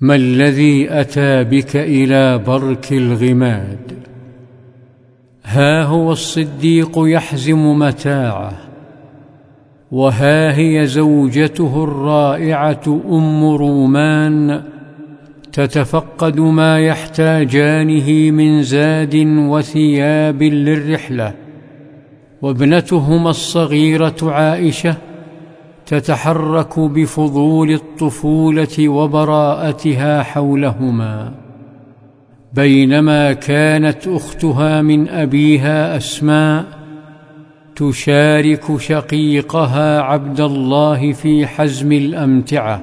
ما الذي أتى بك إلى برك الغماد؟ ها هو الصديق يحزم متاعه وها هي زوجته الرائعة أم رومان تتفقد ما يحتاجانه من زاد وثياب للرحلة وابنتهما الصغيرة عائشة تتحرك بفضول الطفولة وبراءتها حولهما. بينما كانت أختها من أبيها أسماء تشارك شقيقها عبد الله في حزم الأمتعة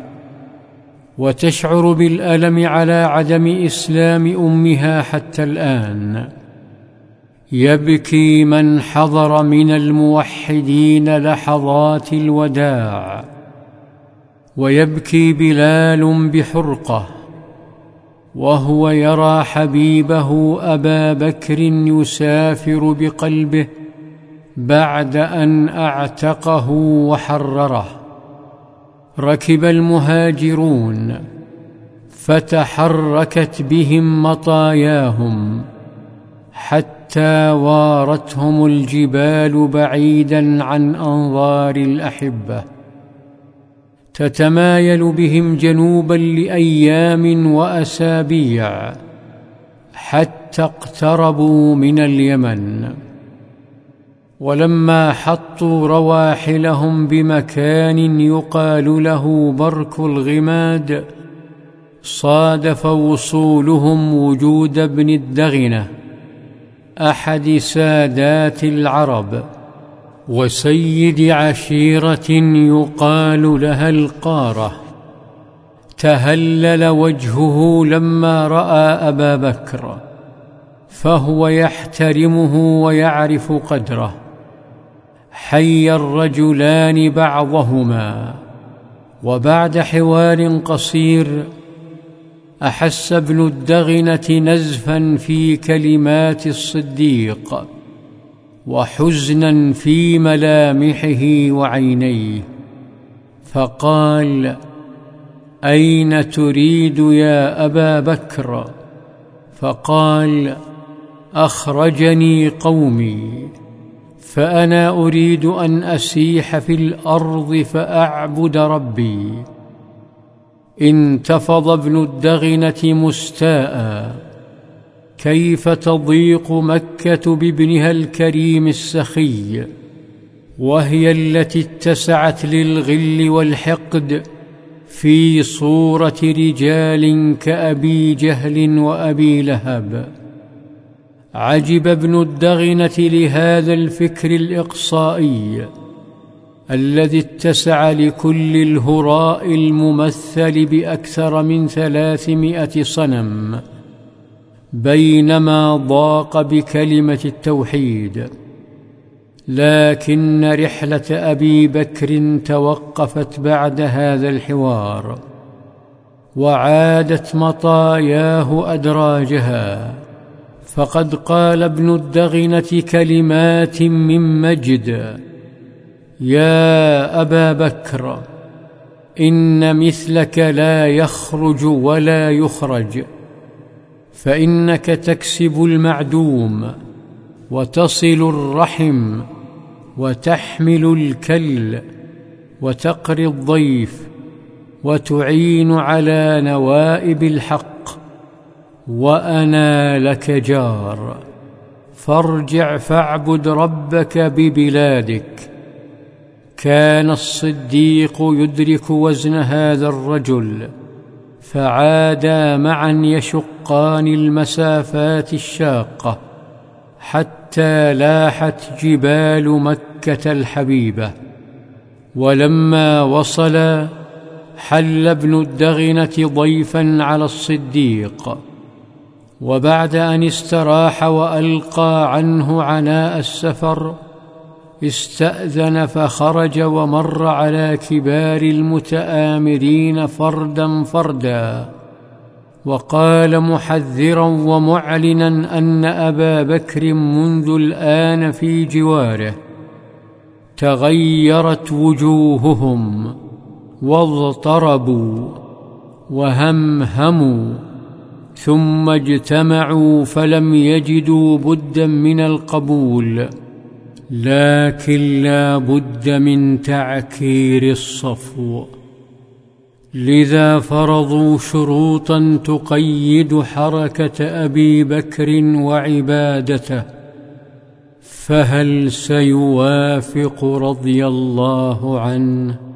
وتشعر بالألم على عدم إسلام أمها حتى الآن. يبكي من حضر من الموحدين لحظات الوداع ويبكي بلال بحرقة وهو يرى حبيبه أبا بكر يسافر بقلبه بعد أن أعتقه وحرره. ركب المهاجرون فتحركت بهم مطاياهم. حتى وارتهم الجبال بعيدا عن أنظار الأحبة. تتمايل بهم جنوبا لأيام وأسابيع حتى اقتربوا من اليمن. ولما حطوا رواحلهم بمكان يقال له برك الغماد صادف وصولهم وجود ابن الدغنة. أحد سادات العرب وسيد عشيرة يقال لها القارة. تهلل وجهه لما رأى أبا بكر فهو يحترمه ويعرف قدره. حي الرجلان بعضهما وبعد حوار قصير أحس ابن الدغنة نزفا في كلمات الصديق وحزنا في ملامحه وعينيه فقال أين تريد يا أبا بكر؟ فقال أخرجني قومي فأنا أريد أن أسيح في الأرض فأعبد ربي. انتفض ابن الدغنة مستاء. كيف تضيق مكة بابنها الكريم السخي؟ وهي التي اتسعت للغل والحقد في صورة رجال كأبي جهل وأبي لهب. عجب ابن الدغنة لهذا الفكر الإقصائي. الذي اتسع لكل الهراء الممثل بأكثر من ثلاثمائة صنم بينما ضاق بكلمة التوحيد. لكن رحلة أبي بكر توقفت بعد هذا الحوار وعادت مطاياه أدراجها. فقد قال ابن الدغنة كلمات من مجد يا أبا بكر إن مثلك لا يخرج ولا يخرج فإنك تكسب المعدوم وتصل الرحم وتحمل الكل وتقري الضيف وتعين على نوائب الحق وأنا لك جار فارجع فاعبد ربك ببلادك. كان الصديق يدرك وزن هذا الرجل فعادا معا يشقان المسافات الشاقة حتى لاحت جبال مكة الحبيبة. ولما وصلا حل ابن الدغنة ضيفا على الصديق وبعد أن استراح وألقى عنه عناء السفر استأذن فخرج ومر على كبار المتآمرين فردا فردا. وقال محذرا ومعلنا أن أبا بكر منذ الآن في جواره. تغيرت وجوههم واضطربوا وهمهموا ثم اجتمعوا فلم يجدوا بدا من القبول. لكن لا بد من تعكير الصفو. لذا فرضوا شروطا تقيد حركة أبي بكر وعبادته فهل سيوافق رضي الله عنه؟